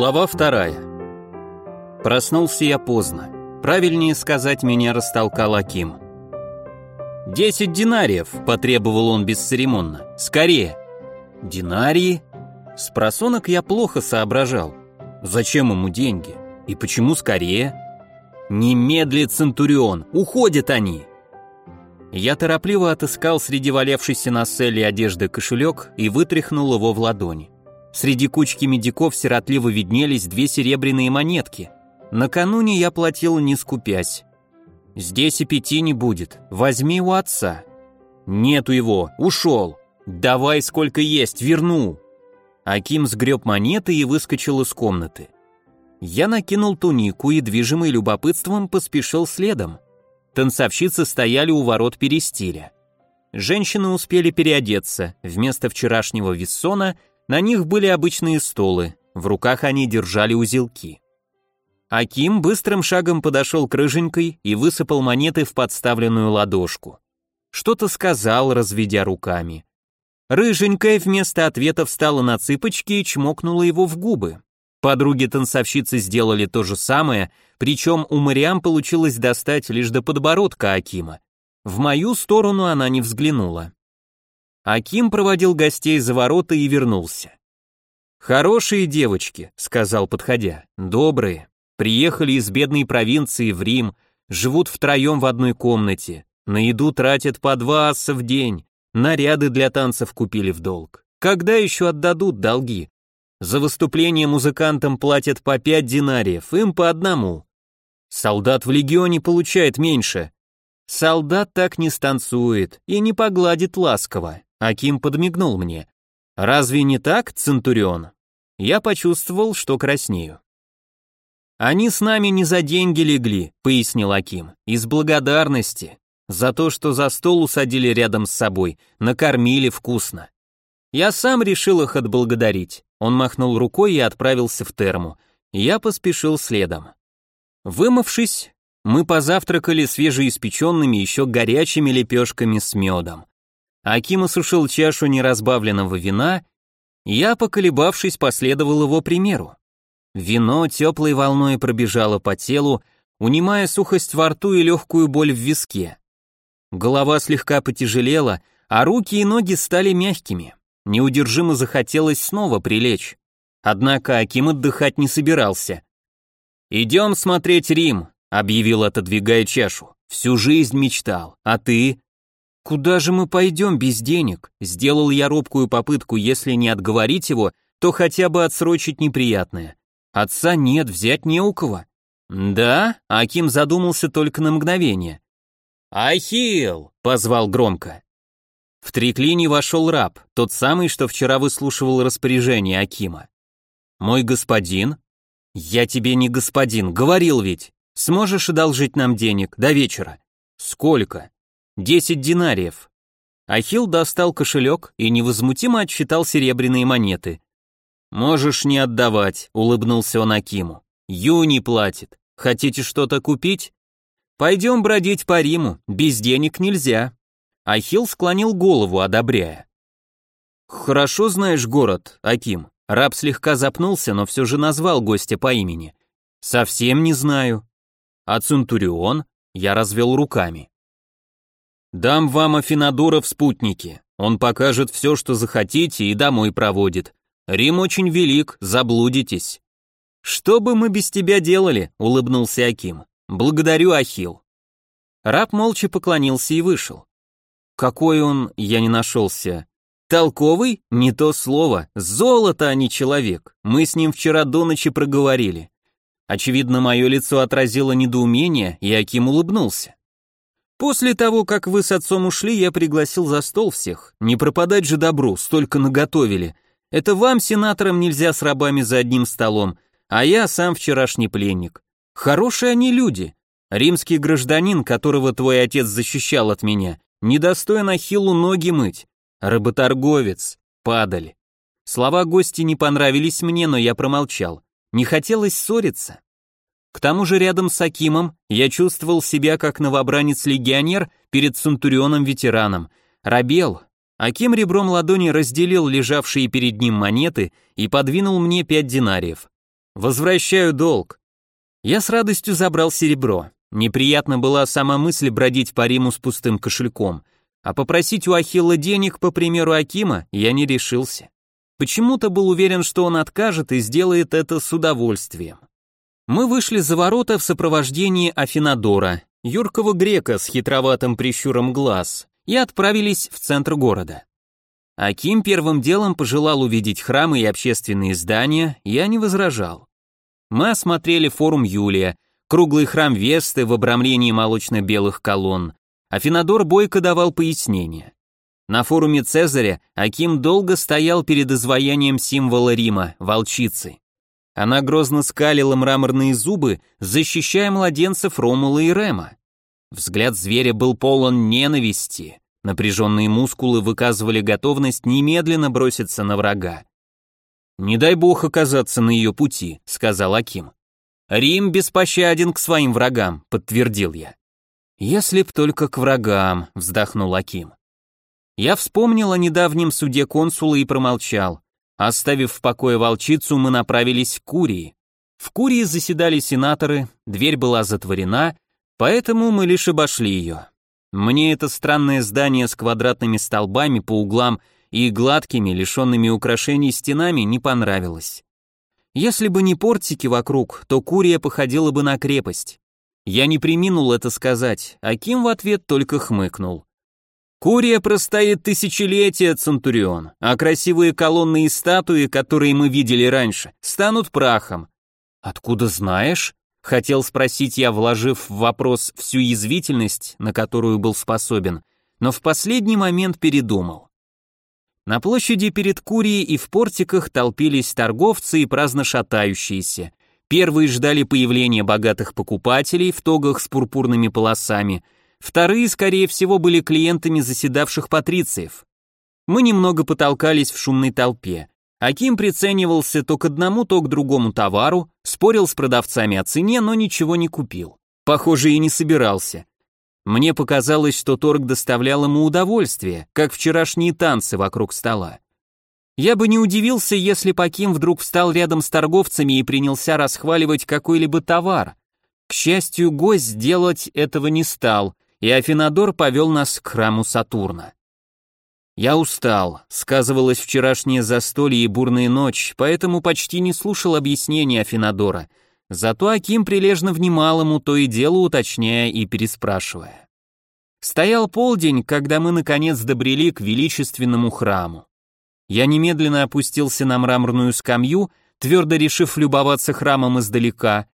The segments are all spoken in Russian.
Глава вторая. Проснулся я поздно. Правильнее сказать, меня растолкал Аким. «Десять динариев», — потребовал он бесцеремонно. «Скорее!» «Динарии?» С просонок я плохо соображал. Зачем ему деньги? И почему скорее? Немедли, Центурион, уходят они! Я торопливо отыскал среди валявшейся на селе одежды кошелек и вытряхнул его в ладони. Среди кучки медиков сиротливо виднелись две серебряные монетки. Накануне я платил не скупясь. Здесь и пяти не будет. Возьми у отца. Нету его, ушел. Давай сколько есть, верну. Аким сгреб монеты и выскочил из комнаты. Я накинул тунику и, движимый любопытством, поспешил следом. Танцовщицы стояли у ворот перестиля. Женщины успели переодеться. Вместо вчерашнего виссона – на них были обычные столы, в руках они держали узелки. Аким быстрым шагом подошел к рыженькой и высыпал монеты в подставленную ладошку. Что-то сказал, разведя руками. Рыженькая вместо ответа встала на цыпочки и чмокнула его в губы. Подруги-танцовщицы сделали то же самое, причем у Мариам получилось достать лишь до подбородка Акима. В мою сторону она не взглянула. Аким проводил гостей за ворота и вернулся. «Хорошие девочки», — сказал подходя, — «добрые, приехали из бедной провинции в Рим, живут втроем в одной комнате, на еду тратят по два аса в день, наряды для танцев купили в долг. Когда еще отдадут долги? За выступление музыкантам платят по пять динариев, им по одному. Солдат в легионе получает меньше. Солдат так не станцует и не погладит ласково. Аким подмигнул мне. «Разве не так, Центурион?» Я почувствовал, что краснею. «Они с нами не за деньги легли», — пояснил Аким, — «из благодарности, за то, что за стол усадили рядом с собой, накормили вкусно. Я сам решил их отблагодарить». Он махнул рукой и отправился в терму. Я поспешил следом. Вымывшись, мы позавтракали свежеиспеченными еще горячими лепешками с медом. Аким осушил чашу неразбавленного вина, я, поколебавшись, последовал его примеру. Вино теплой волной пробежало по телу, унимая сухость во рту и легкую боль в виске. Голова слегка потяжелела, а руки и ноги стали мягкими. Неудержимо захотелось снова прилечь. Однако Аким отдыхать не собирался. «Идем смотреть Рим», — объявил, отодвигая чашу. «Всю жизнь мечтал. А ты?» «Куда же мы пойдем без денег?» Сделал я робкую попытку, если не отговорить его, то хотя бы отсрочить неприятное. Отца нет, взять не у кого. «Да?» — Аким задумался только на мгновение. «Ахилл!» — позвал громко. В триклине вошел раб, тот самый, что вчера выслушивал распоряжение Акима. «Мой господин?» «Я тебе не господин, говорил ведь. Сможешь одолжить нам денег до вечера?» «Сколько?» Десять динариев. Ахилл достал кошелек и невозмутимо отсчитал серебряные монеты. «Можешь не отдавать», — улыбнулся он Акиму. «Юни платит. Хотите что-то купить? Пойдем бродить по Риму, без денег нельзя». Ахилл склонил голову, одобряя. «Хорошо знаешь город, Аким». Раб слегка запнулся, но все же назвал гостя по имени. «Совсем не знаю». «А Центурион?» Я развел руками. Дам вам Афинадора в спутнике. Он покажет все, что захотите, и домой проводит. Рим очень велик, заблудитесь. Что бы мы без тебя делали? улыбнулся Аким. Благодарю, Ахил. Раб молча поклонился и вышел. Какой он, я не нашелся. Толковый? Не то слово. Золото, а не человек. Мы с ним вчера до ночи проговорили. Очевидно, мое лицо отразило недоумение, и Аким улыбнулся. После того, как вы с отцом ушли, я пригласил за стол всех. Не пропадать же добру, столько наготовили. Это вам, сенаторам, нельзя с рабами за одним столом, а я сам вчерашний пленник. Хорошие они люди. Римский гражданин, которого твой отец защищал от меня, недостоин Ахиллу ноги мыть. Работорговец, падаль. Слова гости не понравились мне, но я промолчал. Не хотелось ссориться. К тому же рядом с Акимом я чувствовал себя как новобранец-легионер перед Центурионом-ветераном. Рабел. Аким ребром ладони разделил лежавшие перед ним монеты и подвинул мне пять динариев. Возвращаю долг. Я с радостью забрал серебро. Неприятно была сама мысль бродить по Риму с пустым кошельком, а попросить у Ахилла денег, по примеру Акима, я не решился. Почему-то был уверен, что он откажет и сделает это с удовольствием. Мы вышли за ворота в сопровождении Афинадора, юркого грека с хитроватым прищуром глаз, и отправились в центр города. Аким первым делом пожелал увидеть храмы и общественные здания, я не возражал. Мы осмотрели форум Юлия, круглый храм Весты в обрамлении молочно-белых колонн. Афинадор бойко давал пояснения. На форуме Цезаря Аким долго стоял перед изваянием символа Рима, волчицы. Она грозно скалила мраморные зубы, защищая младенцев Ромула и Рема. Взгляд зверя был полон ненависти. Напряженные мускулы выказывали готовность немедленно броситься на врага. «Не дай бог оказаться на ее пути», — сказал Аким. «Рим беспощаден к своим врагам», — подтвердил я. «Если б только к врагам», — вздохнул Аким. Я вспомнил о недавнем суде консула и промолчал. Оставив в покое волчицу, мы направились к Курии. В Курии заседали сенаторы, дверь была затворена, поэтому мы лишь обошли ее. Мне это странное здание с квадратными столбами по углам и гладкими, лишенными украшений стенами не понравилось. Если бы не портики вокруг, то Курия походила бы на крепость. Я не приминул это сказать, а Ким в ответ только хмыкнул. Курия простоит тысячелетия, Центурион, а красивые колонны и статуи, которые мы видели раньше, станут прахом. Откуда знаешь? Хотел спросить я, вложив в вопрос всю язвительность, на которую был способен, но в последний момент передумал. На площади перед Курией и в портиках толпились торговцы и праздно шатающиеся. Первые ждали появления богатых покупателей в тогах с пурпурными полосами, вторые, скорее всего, были клиентами заседавших патрициев. Мы немного потолкались в шумной толпе. Аким приценивался то к одному, то к другому товару, спорил с продавцами о цене, но ничего не купил. Похоже, и не собирался. Мне показалось, что торг доставлял ему удовольствие, как вчерашние танцы вокруг стола. Я бы не удивился, если Паким вдруг встал рядом с торговцами и принялся расхваливать какой-либо товар. К счастью, гость сделать этого не стал, и Афинадор повел нас к храму Сатурна. Я устал, сказывалось вчерашнее застолье и бурная ночь, поэтому почти не слушал объяснений Афинадора — Зато Аким прилежно внимал ему, то и дело уточняя и переспрашивая. Стоял полдень, когда мы наконец добрели к величественному храму. Я немедленно опустился на мраморную скамью, твердо решив любоваться храмом издалека.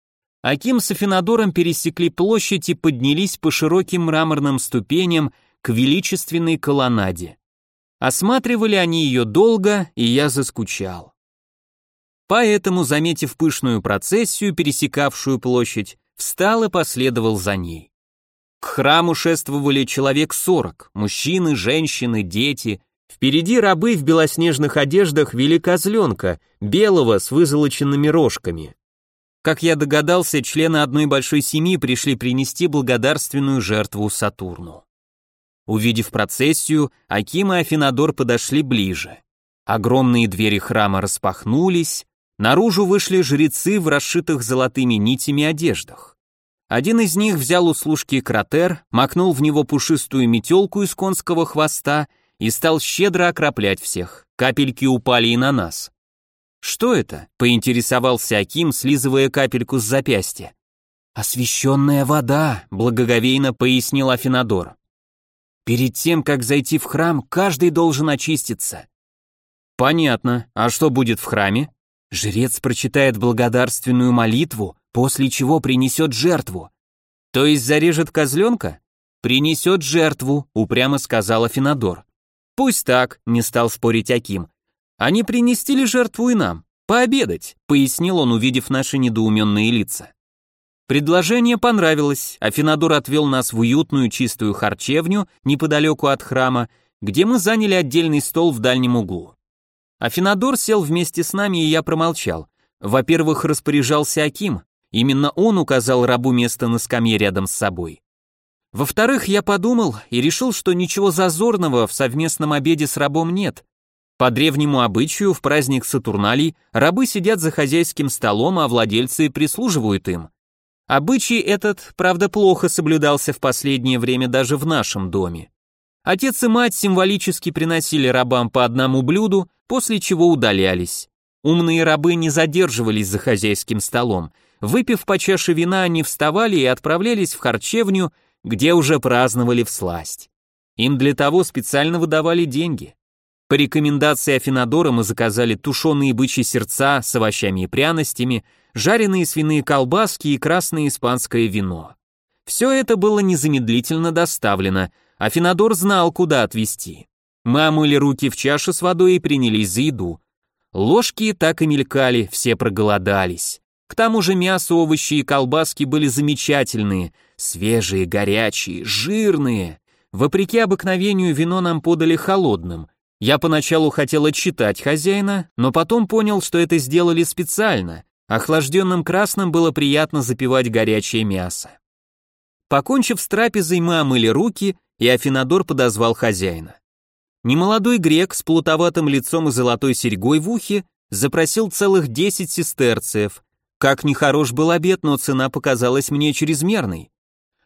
Аким с Афинадором пересекли площадь и поднялись по широким мраморным ступеням к величественной колоннаде. Осматривали они ее долго, и я заскучал. Поэтому, заметив пышную процессию, пересекавшую площадь, встал и последовал за ней. К храму шествовали человек сорок, мужчины, женщины, дети. Впереди рабы в белоснежных одеждах вели козленка, белого с вызолоченными рожками. Как я догадался, члены одной большой семьи пришли принести благодарственную жертву Сатурну. Увидев процессию, Аким и Афинадор подошли ближе. Огромные двери храма распахнулись, Наружу вышли жрецы в расшитых золотыми нитями одеждах. Один из них взял у служки кратер, макнул в него пушистую метелку из конского хвоста и стал щедро окроплять всех. Капельки упали и на нас. «Что это?» — поинтересовался Аким, слизывая капельку с запястья. «Освященная вода», — благоговейно пояснил Афинадор. «Перед тем, как зайти в храм, каждый должен очиститься». «Понятно. А что будет в храме?» Жрец прочитает благодарственную молитву, после чего принесет жертву. То есть зарежет козленка? Принесет жертву, упрямо сказал Афинадор. Пусть так, не стал спорить Аким. Они принести ли жертву и нам? Пообедать, пояснил он, увидев наши недоуменные лица. Предложение понравилось, Афинадор отвел нас в уютную чистую харчевню неподалеку от храма, где мы заняли отдельный стол в дальнем углу. Афинадор сел вместе с нами, и я промолчал. Во-первых, распоряжался Аким, именно он указал рабу место на скамье рядом с собой. Во-вторых, я подумал и решил, что ничего зазорного в совместном обеде с рабом нет. По древнему обычаю, в праздник Сатурналей рабы сидят за хозяйским столом, а владельцы прислуживают им. Обычай этот, правда, плохо соблюдался в последнее время даже в нашем доме. Отец и мать символически приносили рабам по одному блюду, после чего удалялись. Умные рабы не задерживались за хозяйским столом. Выпив по чаше вина, они вставали и отправлялись в харчевню, где уже праздновали всласть. Им для того специально выдавали деньги. По рекомендации Афинадора мы заказали тушеные бычьи сердца с овощами и пряностями, жареные свиные колбаски и красное испанское вино. Все это было незамедлительно доставлено, Афинадор знал, куда отвезти. Мы омыли руки в чаше с водой и принялись за еду. Ложки так и мелькали, все проголодались. К тому же мясо, овощи и колбаски были замечательные, свежие, горячие, жирные. Вопреки обыкновению вино нам подали холодным. Я поначалу хотел отчитать хозяина, но потом понял, что это сделали специально. Охлажденным красным было приятно запивать горячее мясо. Покончив с трапезой, мы омыли руки и Афинадор подозвал хозяина. Немолодой грек с плутоватым лицом и золотой серьгой в ухе запросил целых десять сестерцев. Как нехорош был обед, но цена показалась мне чрезмерной.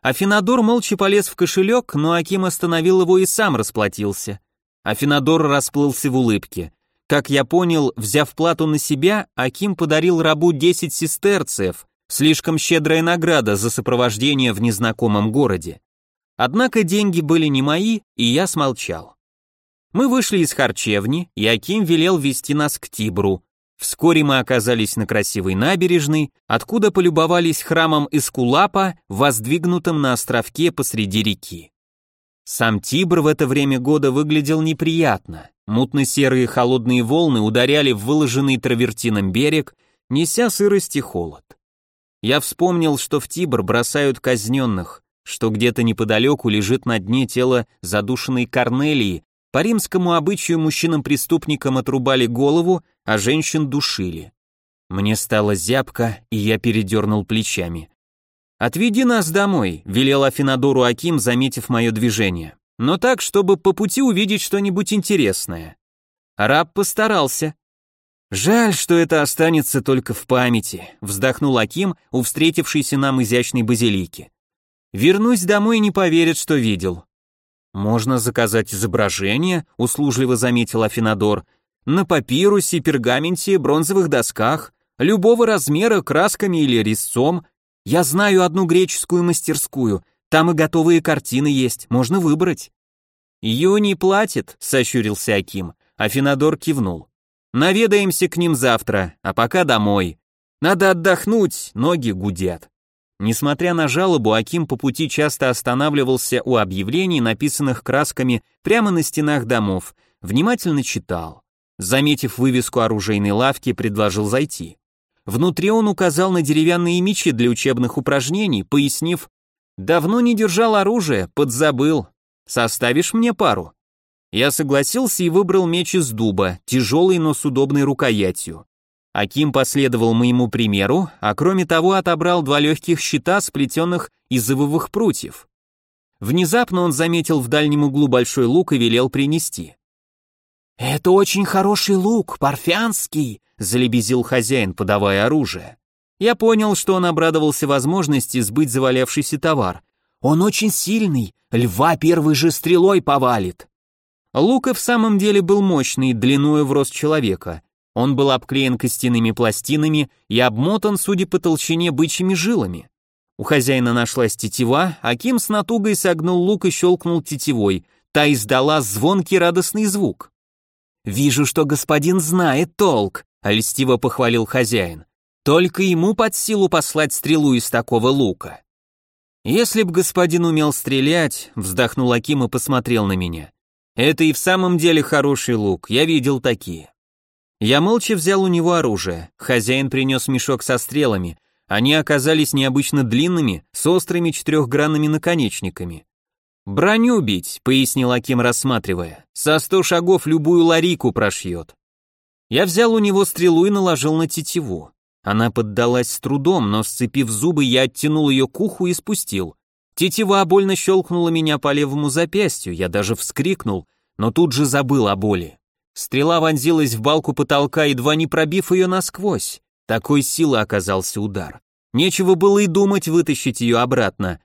Афинадор молча полез в кошелек, но Аким остановил его и сам расплатился. Афинадор расплылся в улыбке. Как я понял, взяв плату на себя, Аким подарил рабу десять сестерцев, слишком щедрая награда за сопровождение в незнакомом городе. Однако деньги были не мои, и я смолчал. Мы вышли из харчевни, и Аким велел вести нас к Тибру. Вскоре мы оказались на красивой набережной, откуда полюбовались храмом Искулапа, воздвигнутым на островке посреди реки. Сам Тибр в это время года выглядел неприятно. Мутно-серые холодные волны ударяли в выложенный травертином берег, неся сырость и холод. Я вспомнил, что в Тибр бросают казненных, что где-то неподалеку лежит на дне тело задушенной Корнелии. По римскому обычаю мужчинам-преступникам отрубали голову, а женщин душили. Мне стало зябко, и я передернул плечами. «Отведи нас домой», — велел Афинадору Аким, заметив мое движение. «Но так, чтобы по пути увидеть что-нибудь интересное». Раб постарался. «Жаль, что это останется только в памяти», — вздохнул Аким у встретившейся нам изящной базилики. Вернусь домой и не поверят, что видел. Можно заказать изображение, услужливо заметил Афинадор, на папирусе, пергаменте, бронзовых досках, любого размера, красками или резцом. Я знаю одну греческую мастерскую, там и готовые картины есть, можно выбрать. Юни платит, сощурился Аким. Афинадор кивнул. Наведаемся к ним завтра, а пока домой. Надо отдохнуть, ноги гудят. Несмотря на жалобу, Аким по пути часто останавливался у объявлений, написанных красками прямо на стенах домов, внимательно читал. Заметив вывеску оружейной лавки, предложил зайти. Внутри он указал на деревянные мечи для учебных упражнений, пояснив, «Давно не держал оружие, подзабыл. Составишь мне пару?» Я согласился и выбрал меч из дуба, тяжелый, но с удобной рукоятью. Аким последовал моему примеру, а кроме того отобрал два легких щита, сплетенных из ивовых прутьев. Внезапно он заметил в дальнем углу большой лук и велел принести. «Это очень хороший лук, парфянский», — залебезил хозяин, подавая оружие. Я понял, что он обрадовался возможности сбыть завалявшийся товар. «Он очень сильный, льва первой же стрелой повалит». Лук и в самом деле был мощный, длиною в рост человека. Он был обклеен костяными пластинами и обмотан, судя по толщине, бычьими жилами. У хозяина нашлась тетива, а Ким с натугой согнул лук и щелкнул тетивой. Та издала звонкий радостный звук. «Вижу, что господин знает толк», — льстиво похвалил хозяин. «Только ему под силу послать стрелу из такого лука». «Если б господин умел стрелять», — вздохнул Аким и посмотрел на меня. «Это и в самом деле хороший лук, я видел такие». Я молча взял у него оружие. Хозяин принес мешок со стрелами. Они оказались необычно длинными, с острыми четырехгранными наконечниками. «Броню бить», — пояснил Аким, рассматривая. «Со сто шагов любую ларику прошьет». Я взял у него стрелу и наложил на тетиву. Она поддалась с трудом, но, сцепив зубы, я оттянул ее к уху и спустил. Тетива больно щелкнула меня по левому запястью, я даже вскрикнул, но тут же забыл о боли. Стрела вонзилась в балку потолка, едва не пробив ее насквозь. Такой силы оказался удар. Нечего было и думать вытащить ее обратно.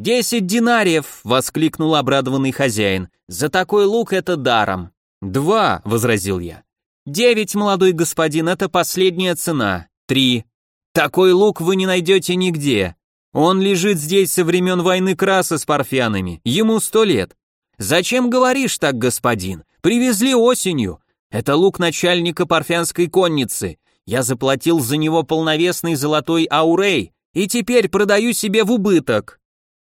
«Десять динариев!» — воскликнул обрадованный хозяин. «За такой лук это даром!» «Два!» — возразил я. «Девять, молодой господин, это последняя цена. Три. Такой лук вы не найдете нигде. Он лежит здесь со времен войны краса с парфянами. Ему сто лет. Зачем говоришь так, господин? Привезли осенью. Это лук начальника парфянской конницы. Я заплатил за него полновесный золотой аурей и теперь продаю себе в убыток.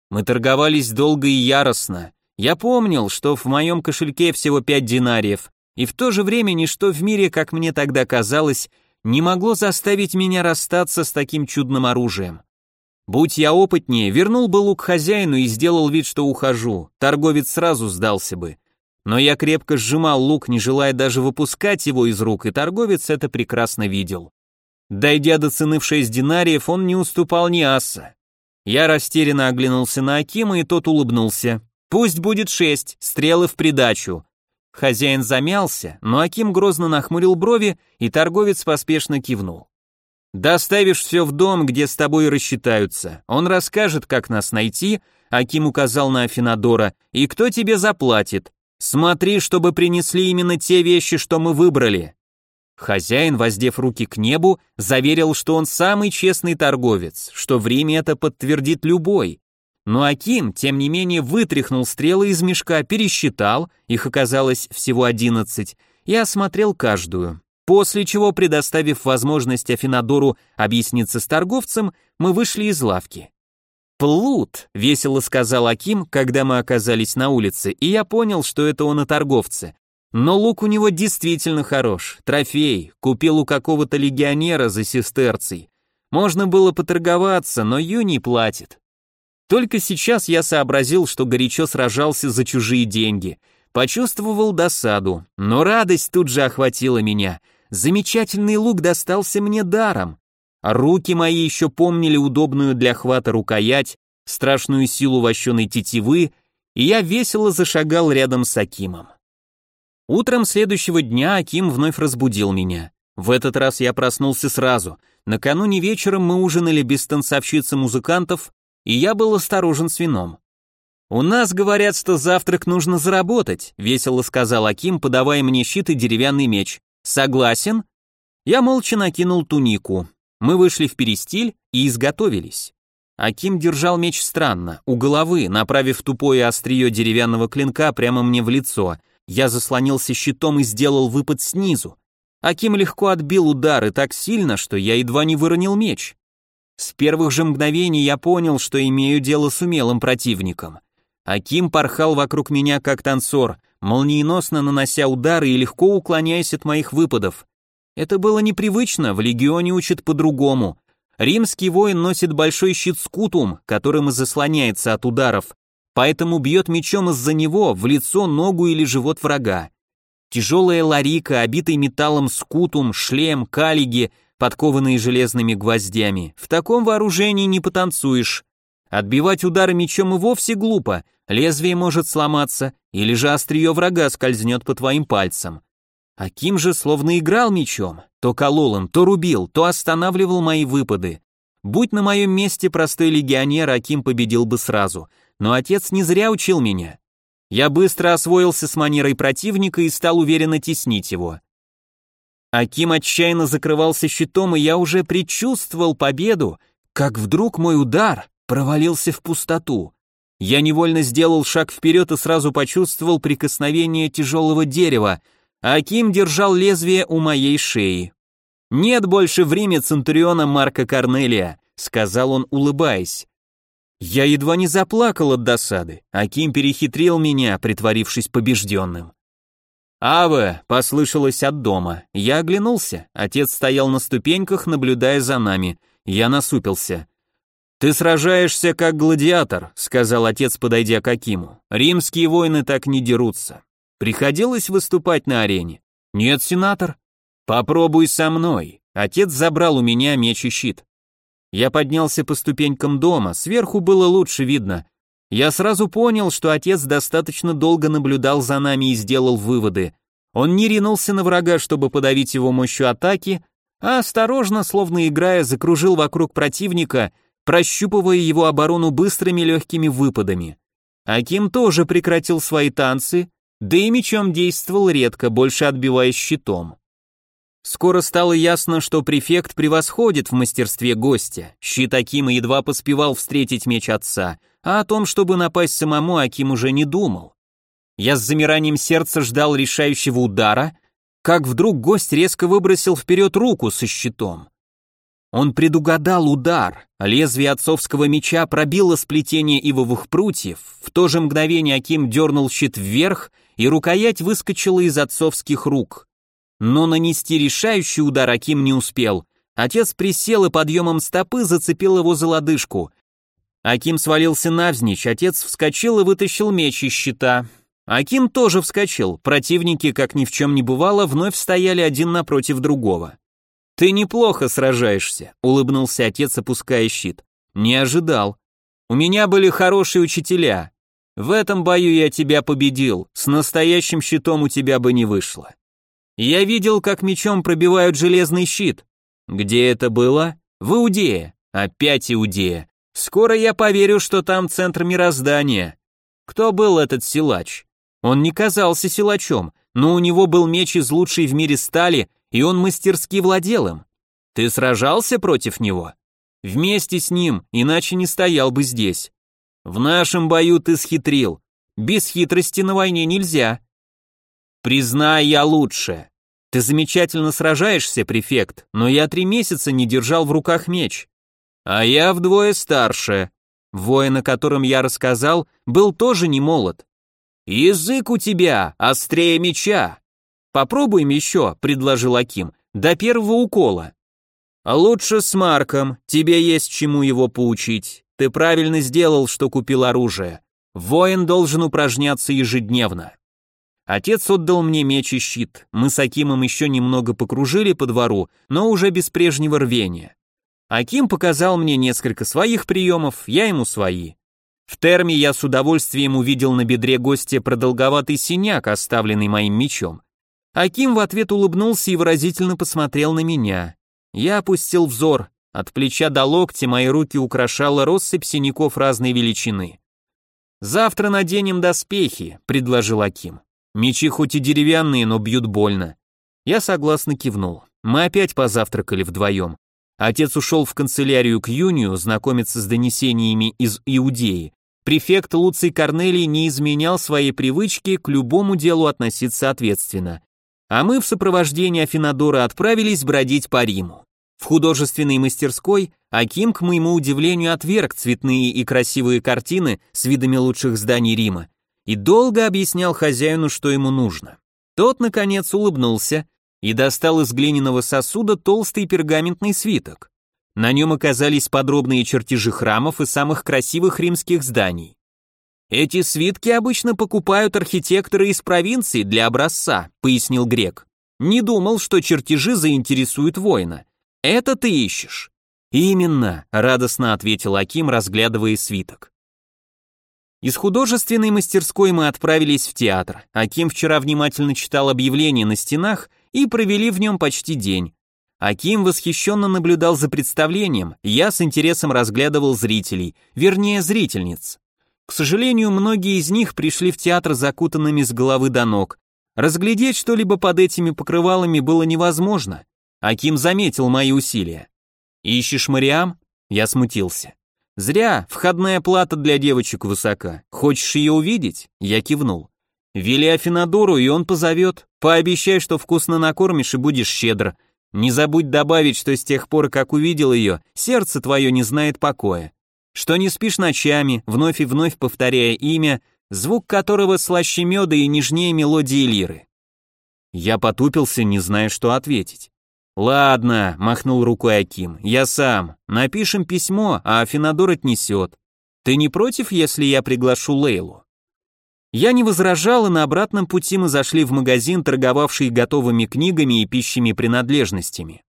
Мы торговались долго и яростно. Я помнил, что в моем кошельке всего пять динариев, и в то же время ничто в мире, как мне тогда казалось, не могло заставить меня расстаться с таким чудным оружием. Будь я опытнее, вернул бы лук хозяину и сделал вид, что ухожу, торговец сразу сдался бы. Но я крепко сжимал лук, не желая даже выпускать его из рук, и торговец это прекрасно видел. Дойдя до цены в шесть динариев, он не уступал ни асса. Я растерянно оглянулся на Акима, и тот улыбнулся. «Пусть будет шесть, стрелы в придачу». Хозяин замялся, но Аким грозно нахмурил брови, и торговец поспешно кивнул. Доставишь все в дом, где с тобой рассчитаются. Он расскажет, как нас найти, Аким указал на Афинадора, и кто тебе заплатит. Смотри, чтобы принесли именно те вещи, что мы выбрали. Хозяин, воздев руки к небу, заверил, что он самый честный торговец, что время это подтвердит любой. Но Аким, тем не менее, вытряхнул стрелы из мешка, пересчитал, их оказалось всего одиннадцать, и осмотрел каждую. После чего, предоставив возможность Афинадору объясниться с торговцем, мы вышли из лавки. «Плут», — весело сказал Аким, когда мы оказались на улице, и я понял, что это он о торговце. Но лук у него действительно хорош, трофей, купил у какого-то легионера за сестерцей. Можно было поторговаться, но Юний платит. Только сейчас я сообразил, что горячо сражался за чужие деньги. Почувствовал досаду, но радость тут же охватила меня — Замечательный лук достался мне даром. Руки мои еще помнили удобную для хвата рукоять, страшную силу вощеной тетивы, и я весело зашагал рядом с Акимом. Утром следующего дня Аким вновь разбудил меня. В этот раз я проснулся сразу. Накануне вечером мы ужинали без танцовщицы музыкантов, и я был осторожен с вином. «У нас говорят, что завтрак нужно заработать», — весело сказал Аким, подавая мне щит и деревянный меч. Согласен? Я молча накинул тунику. Мы вышли в перестиль и изготовились. Аким держал меч странно, у головы, направив тупое острие деревянного клинка прямо мне в лицо. Я заслонился щитом и сделал выпад снизу. Аким легко отбил удар и так сильно, что я едва не выронил меч. С первых же мгновений я понял, что имею дело с умелым противником. Аким порхал вокруг меня как танцор, молниеносно нанося удары и легко уклоняясь от моих выпадов. Это было непривычно, в легионе учат по-другому. Римский воин носит большой щит скутум, которым и заслоняется от ударов, поэтому бьет мечом из-за него в лицо, ногу или живот врага. Тяжелая ларика, обитый металлом скутум, шлем, калиги, подкованные железными гвоздями. В таком вооружении не потанцуешь. Отбивать удары мечом и вовсе глупо, лезвие может сломаться, или же острие врага скользнет по твоим пальцам. Аким же словно играл мечом, то колол им, то рубил, то останавливал мои выпады. Будь на моем месте простой легионер, Аким победил бы сразу, но отец не зря учил меня. Я быстро освоился с манерой противника и стал уверенно теснить его. Аким отчаянно закрывался щитом, и я уже предчувствовал победу, как вдруг мой удар провалился в пустоту. Я невольно сделал шаг вперед и сразу почувствовал прикосновение тяжелого дерева, а Аким держал лезвие у моей шеи. «Нет больше время Центуриона Марка Корнелия», — сказал он, улыбаясь. Я едва не заплакал от досады. Аким перехитрил меня, притворившись побежденным. «Аве!» — послышалось от дома. Я оглянулся. Отец стоял на ступеньках, наблюдая за нами. Я насупился. «Ты сражаешься как гладиатор», — сказал отец, подойдя к Акиму. «Римские воины так не дерутся. Приходилось выступать на арене?» «Нет, сенатор». «Попробуй со мной». Отец забрал у меня меч и щит. Я поднялся по ступенькам дома, сверху было лучше видно. Я сразу понял, что отец достаточно долго наблюдал за нами и сделал выводы. Он не ринулся на врага, чтобы подавить его мощью атаки, а осторожно, словно играя, закружил вокруг противника, прощупывая его оборону быстрыми легкими выпадами. Аким тоже прекратил свои танцы, да и мечом действовал редко, больше отбиваясь щитом. Скоро стало ясно, что префект превосходит в мастерстве гостя. Щит Акима едва поспевал встретить меч отца, а о том, чтобы напасть самому, Аким уже не думал. Я с замиранием сердца ждал решающего удара, как вдруг гость резко выбросил вперед руку со щитом. Он предугадал удар, лезвие отцовского меча пробило сплетение ивовых прутьев, в то же мгновение Аким дернул щит вверх, и рукоять выскочила из отцовских рук. Но нанести решающий удар Аким не успел. Отец присел и подъемом стопы зацепил его за лодыжку. Аким свалился навзничь, отец вскочил и вытащил меч из щита. Аким тоже вскочил, противники, как ни в чем не бывало, вновь стояли один напротив другого. «Ты неплохо сражаешься», — улыбнулся отец, опуская щит. «Не ожидал. У меня были хорошие учителя. В этом бою я тебя победил, с настоящим щитом у тебя бы не вышло. Я видел, как мечом пробивают железный щит. Где это было? В Иудее. Опять Иудея. Скоро я поверю, что там центр мироздания. Кто был этот силач? Он не казался силачом, но у него был меч из лучшей в мире стали, и он мастерски владел им. Ты сражался против него? Вместе с ним, иначе не стоял бы здесь. В нашем бою ты схитрил. Без хитрости на войне нельзя. Признай, я лучше. Ты замечательно сражаешься, префект, но я три месяца не держал в руках меч. А я вдвое старше. Воин, о котором я рассказал, был тоже не молод. Язык у тебя острее меча. Попробуем еще, предложил Аким, до первого укола. Лучше с Марком, тебе есть чему его поучить. Ты правильно сделал, что купил оружие. Воин должен упражняться ежедневно. Отец отдал мне меч и щит. Мы с Акимом еще немного покружили по двору, но уже без прежнего рвения. Аким показал мне несколько своих приемов, я ему свои. В терме я с удовольствием увидел на бедре гостя продолговатый синяк, оставленный моим мечом. Аким в ответ улыбнулся и выразительно посмотрел на меня. Я опустил взор. От плеча до локтя мои руки украшала россыпь синяков разной величины. «Завтра наденем доспехи», — предложил Аким. Мечи хоть и деревянные, но бьют больно. Я согласно кивнул. Мы опять позавтракали вдвоем. Отец ушел в канцелярию к Юнию знакомиться с донесениями из Иудеи. Префект Луций Корнелий не изменял своей привычки к любому делу относиться ответственно. А мы в сопровождении Афинадора отправились бродить по Риму. В художественной мастерской Аким, к моему удивлению, отверг цветные и красивые картины с видами лучших зданий Рима и долго объяснял хозяину, что ему нужно. Тот, наконец, улыбнулся и достал из глиняного сосуда толстый пергаментный свиток. На нем оказались подробные чертежи храмов и самых красивых римских зданий. «Эти свитки обычно покупают архитекторы из провинции для образца», пояснил грек. «Не думал, что чертежи заинтересуют воина. Это ты ищешь?» «Именно», — радостно ответил Аким, разглядывая свиток. Из художественной мастерской мы отправились в театр. Аким вчера внимательно читал объявления на стенах и провели в нем почти день. Аким восхищенно наблюдал за представлением, я с интересом разглядывал зрителей, вернее зрительниц. К сожалению, многие из них пришли в театр закутанными с головы до ног. Разглядеть что-либо под этими покрывалами было невозможно. Аким заметил мои усилия. «Ищешь Мариам?» Я смутился. «Зря, входная плата для девочек высока. Хочешь ее увидеть?» Я кивнул. «Вели Афинадору, и он позовет. Пообещай, что вкусно накормишь и будешь щедро. Не забудь добавить, что с тех пор, как увидел ее, сердце твое не знает покоя. Что не спишь ночами, вновь и вновь повторяя имя, звук которого слаще меда и нежнее мелодии лиры». Я потупился, не зная, что ответить. «Ладно», — махнул рукой Аким, — «я сам. Напишем письмо, а Афинадор отнесет. Ты не против, если я приглашу Лейлу?» Я не возражал, и на обратном пути мы зашли в магазин, торговавший готовыми книгами и пищими принадлежностями.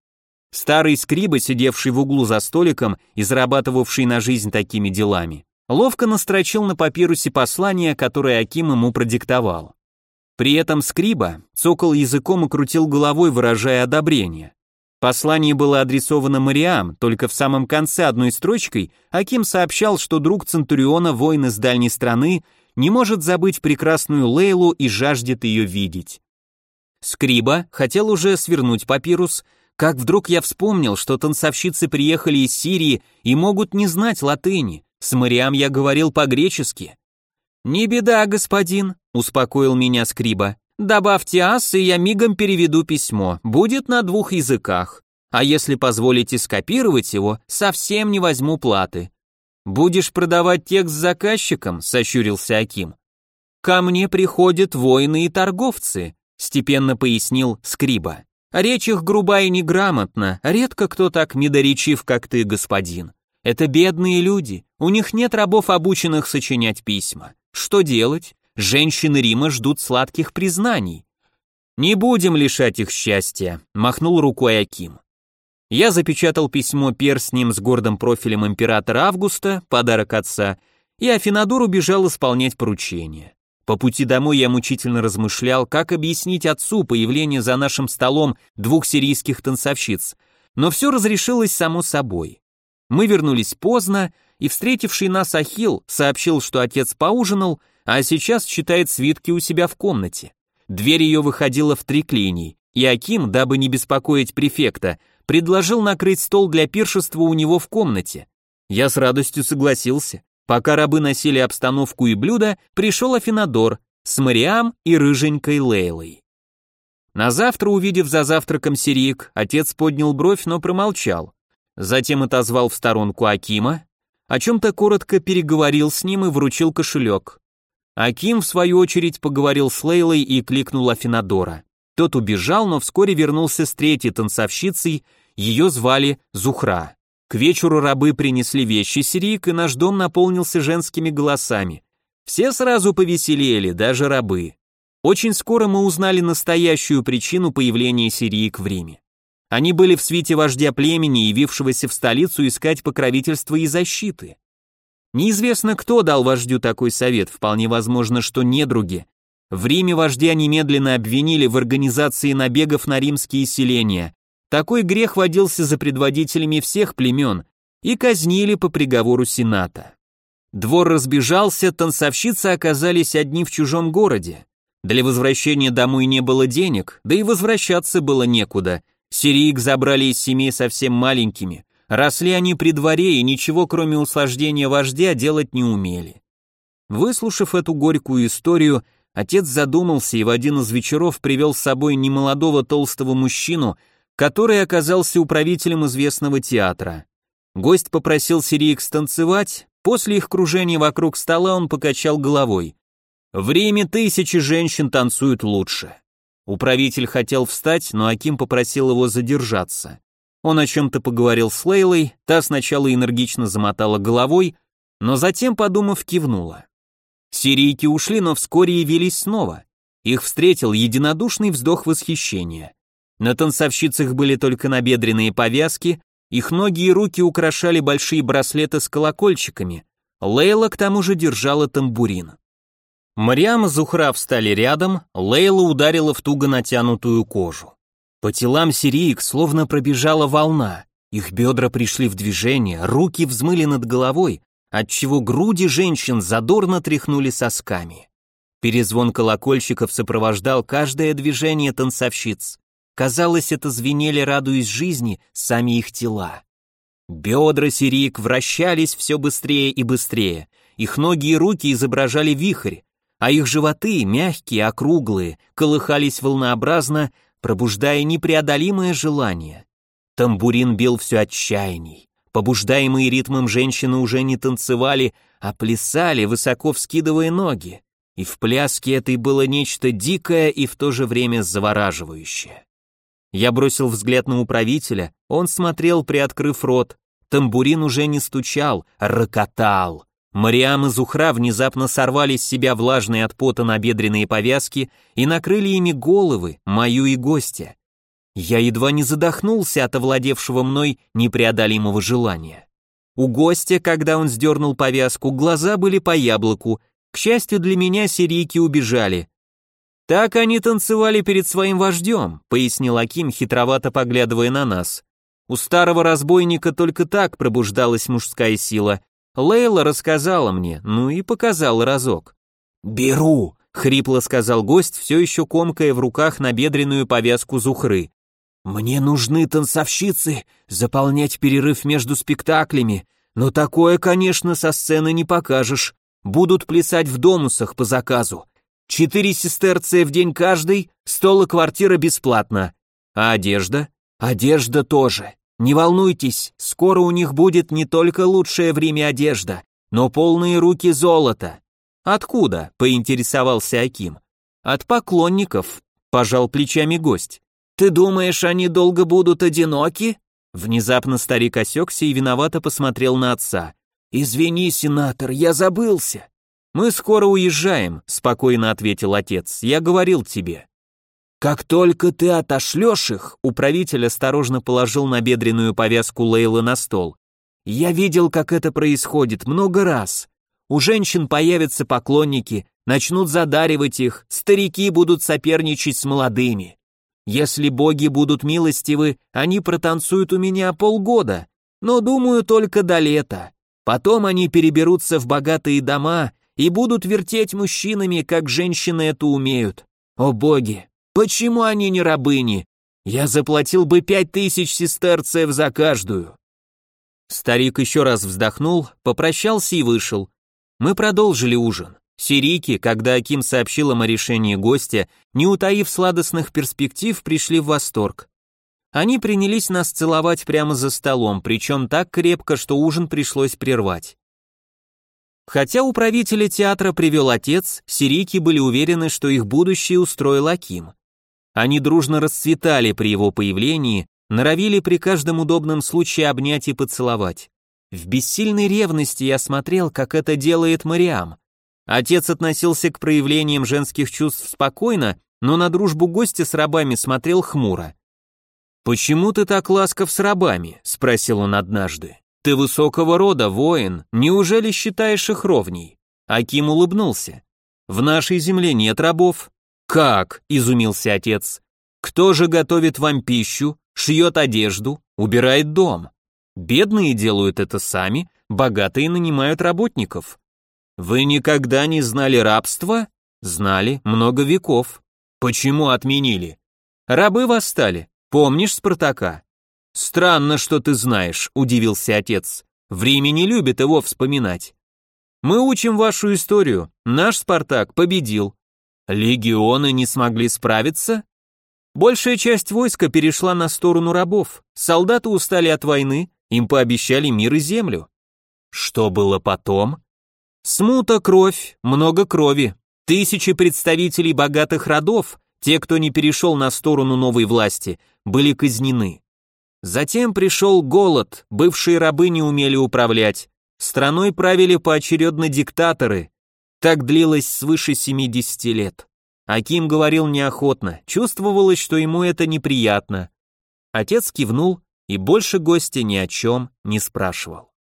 Старый скриба, сидевший в углу за столиком и зарабатывавший на жизнь такими делами, ловко настрочил на папирусе послание, которое Аким ему продиктовал. При этом Скриба цокал языком и крутил головой, выражая одобрение. Послание было адресовано Мариам, только в самом конце одной строчкой Аким сообщал, что друг Центуриона, воин из дальней страны, не может забыть прекрасную Лейлу и жаждет ее видеть. Скриба хотел уже свернуть папирус, как вдруг я вспомнил, что танцовщицы приехали из Сирии и могут не знать латыни. С Мариам я говорил по-гречески. «Не беда, господин», — успокоил меня Скриба. Добавьте ас, и я мигом переведу письмо. Будет на двух языках. А если позволите скопировать его, совсем не возьму платы. Будешь продавать текст заказчикам, сощурился Аким. Ко мне приходят воины и торговцы, степенно пояснил Скриба. Речь их груба и неграмотна, редко кто так медоречив, как ты, господин. Это бедные люди, у них нет рабов, обученных сочинять письма. Что делать? Женщины Рима ждут сладких признаний. Не будем лишать их счастья, махнул рукой Аким. Я запечатал письмо перстнем с гордым профилем императора Августа, подарок отца, и Афинадор убежал исполнять поручение. По пути домой я мучительно размышлял, как объяснить отцу появление за нашим столом двух сирийских танцовщиц, но все разрешилось само собой. Мы вернулись поздно, и встретивший нас Ахил сообщил, что отец поужинал, а сейчас читает свитки у себя в комнате. Дверь ее выходила в три клинии, и Аким, дабы не беспокоить префекта, предложил накрыть стол для пиршества у него в комнате. Я с радостью согласился. Пока рабы носили обстановку и блюда, пришел Афинадор с Мариам и рыженькой Лейлой. На завтра, увидев за завтраком Сирик, отец поднял бровь, но промолчал. Затем отозвал в сторонку Акима, о чем-то коротко переговорил с ним и вручил кошелек. Аким, в свою очередь, поговорил с Лейлой и кликнул Афинадора. Тот убежал, но вскоре вернулся с третьей танцовщицей, ее звали Зухра. К вечеру рабы принесли вещи Сирик, и наш дом наполнился женскими голосами. Все сразу повеселели, даже рабы. Очень скоро мы узнали настоящую причину появления Сирийк в Риме. Они были в свите вождя племени, явившегося в столицу искать покровительства и защиты. Неизвестно, кто дал вождю такой совет, вполне возможно, что недруги. В Риме вождя немедленно обвинили в организации набегов на римские селения. Такой грех водился за предводителями всех племен и казнили по приговору Сената. Двор разбежался, танцовщицы оказались одни в чужом городе. Для возвращения домой не было денег, да и возвращаться было некуда. Сириик забрали из семей совсем маленькими, Росли они при дворе и ничего, кроме услаждения вождя, делать не умели. Выслушав эту горькую историю, отец задумался и в один из вечеров привел с собой немолодого толстого мужчину, который оказался управителем известного театра. Гость попросил Сириек станцевать, после их кружения вокруг стола он покачал головой. В Риме тысячи женщин танцуют лучше. Управитель хотел встать, но Аким попросил его задержаться. Он о чем-то поговорил с Лейлой, та сначала энергично замотала головой, но затем, подумав, кивнула. Сирийки ушли, но вскоре явились снова. Их встретил единодушный вздох восхищения. На танцовщицах были только набедренные повязки, их ноги и руки украшали большие браслеты с колокольчиками. Лейла к тому же держала тамбурин. Мариам и Зухра встали рядом, Лейла ударила в туго натянутую кожу. По телам сириек словно пробежала волна, их бедра пришли в движение, руки взмыли над головой, отчего груди женщин задорно тряхнули сосками. Перезвон колокольчиков сопровождал каждое движение танцовщиц. Казалось, это звенели, радуясь жизни, сами их тела. Бедра сирийк вращались все быстрее и быстрее, их ноги и руки изображали вихрь, а их животы, мягкие, округлые, колыхались волнообразно, пробуждая непреодолимое желание. Тамбурин бил все отчаянней. Побуждаемые ритмом женщины уже не танцевали, а плясали, высоко вскидывая ноги. И в пляске этой было нечто дикое и в то же время завораживающее. Я бросил взгляд на управителя, он смотрел, приоткрыв рот. Тамбурин уже не стучал, рокотал. Мариам и Зухра внезапно сорвали с себя влажные от пота набедренные повязки и накрыли ими головы, мою и гостя. Я едва не задохнулся от овладевшего мной непреодолимого желания. У гостя, когда он сдернул повязку, глаза были по яблоку. К счастью для меня, сирийки убежали. Так они танцевали перед своим вождем, пояснил Аким, хитровато поглядывая на нас. У старого разбойника только так пробуждалась мужская сила. Лейла рассказала мне, ну и показала разок. «Беру», — хрипло сказал гость, все еще комкая в руках набедренную повязку Зухры. «Мне нужны танцовщицы, заполнять перерыв между спектаклями, но такое, конечно, со сцены не покажешь. Будут плясать в домусах по заказу. Четыре сестерция в день каждый, стол и квартира бесплатно. А одежда? Одежда тоже. Не волнуйтесь, скоро у них будет не только лучшее время одежда, но полные руки золота. Откуда? поинтересовался Аким. От поклонников, пожал плечами гость. Ты думаешь, они долго будут одиноки? Внезапно старик осекся и виновато посмотрел на отца. Извини, сенатор, я забылся. Мы скоро уезжаем, спокойно ответил отец. Я говорил тебе. Как только ты отошлешь их, управитель осторожно положил на бедренную повязку Лейлы на стол. Я видел, как это происходит много раз. У женщин появятся поклонники, начнут задаривать их, старики будут соперничать с молодыми. Если боги будут милостивы, они протанцуют у меня полгода, но думаю только до лета. Потом они переберутся в богатые дома и будут вертеть мужчинами, как женщины это умеют. О боги, Почему они не рабыни? Я заплатил бы пять тысяч сестерцев за каждую. Старик еще раз вздохнул, попрощался и вышел. Мы продолжили ужин. Сирики, когда Аким сообщил им о решении гостя, не утаив сладостных перспектив, пришли в восторг. Они принялись нас целовать прямо за столом, причем так крепко, что ужин пришлось прервать. Хотя управителя театра привел отец, сирийки были уверены, что их будущее устроил Аким. Они дружно расцветали при его появлении, норовили при каждом удобном случае обнять и поцеловать. В бессильной ревности я смотрел, как это делает Мариам. Отец относился к проявлениям женских чувств спокойно, но на дружбу гостя с рабами смотрел хмуро. «Почему ты так ласков с рабами?» — спросил он однажды. «Ты высокого рода, воин, неужели считаешь их ровней?» Аким улыбнулся. «В нашей земле нет рабов, «Как?» – изумился отец. «Кто же готовит вам пищу, шьет одежду, убирает дом? Бедные делают это сами, богатые нанимают работников. Вы никогда не знали рабства? Знали, много веков. Почему отменили? Рабы восстали. Помнишь Спартака? Странно, что ты знаешь, удивился отец. В Риме не любят его вспоминать. Мы учим вашу историю. Наш Спартак победил. Легионы не смогли справиться? Большая часть войска перешла на сторону рабов. Солдаты устали от войны, им пообещали мир и землю. Что было потом? Смута, кровь, много крови. Тысячи представителей богатых родов, те, кто не перешел на сторону новой власти, были казнены. Затем пришел голод, бывшие рабы не умели управлять. Страной правили поочередно диктаторы, так длилось свыше 70 лет. Аким говорил неохотно, чувствовалось, что ему это неприятно. Отец кивнул и больше гостя ни о чем не спрашивал.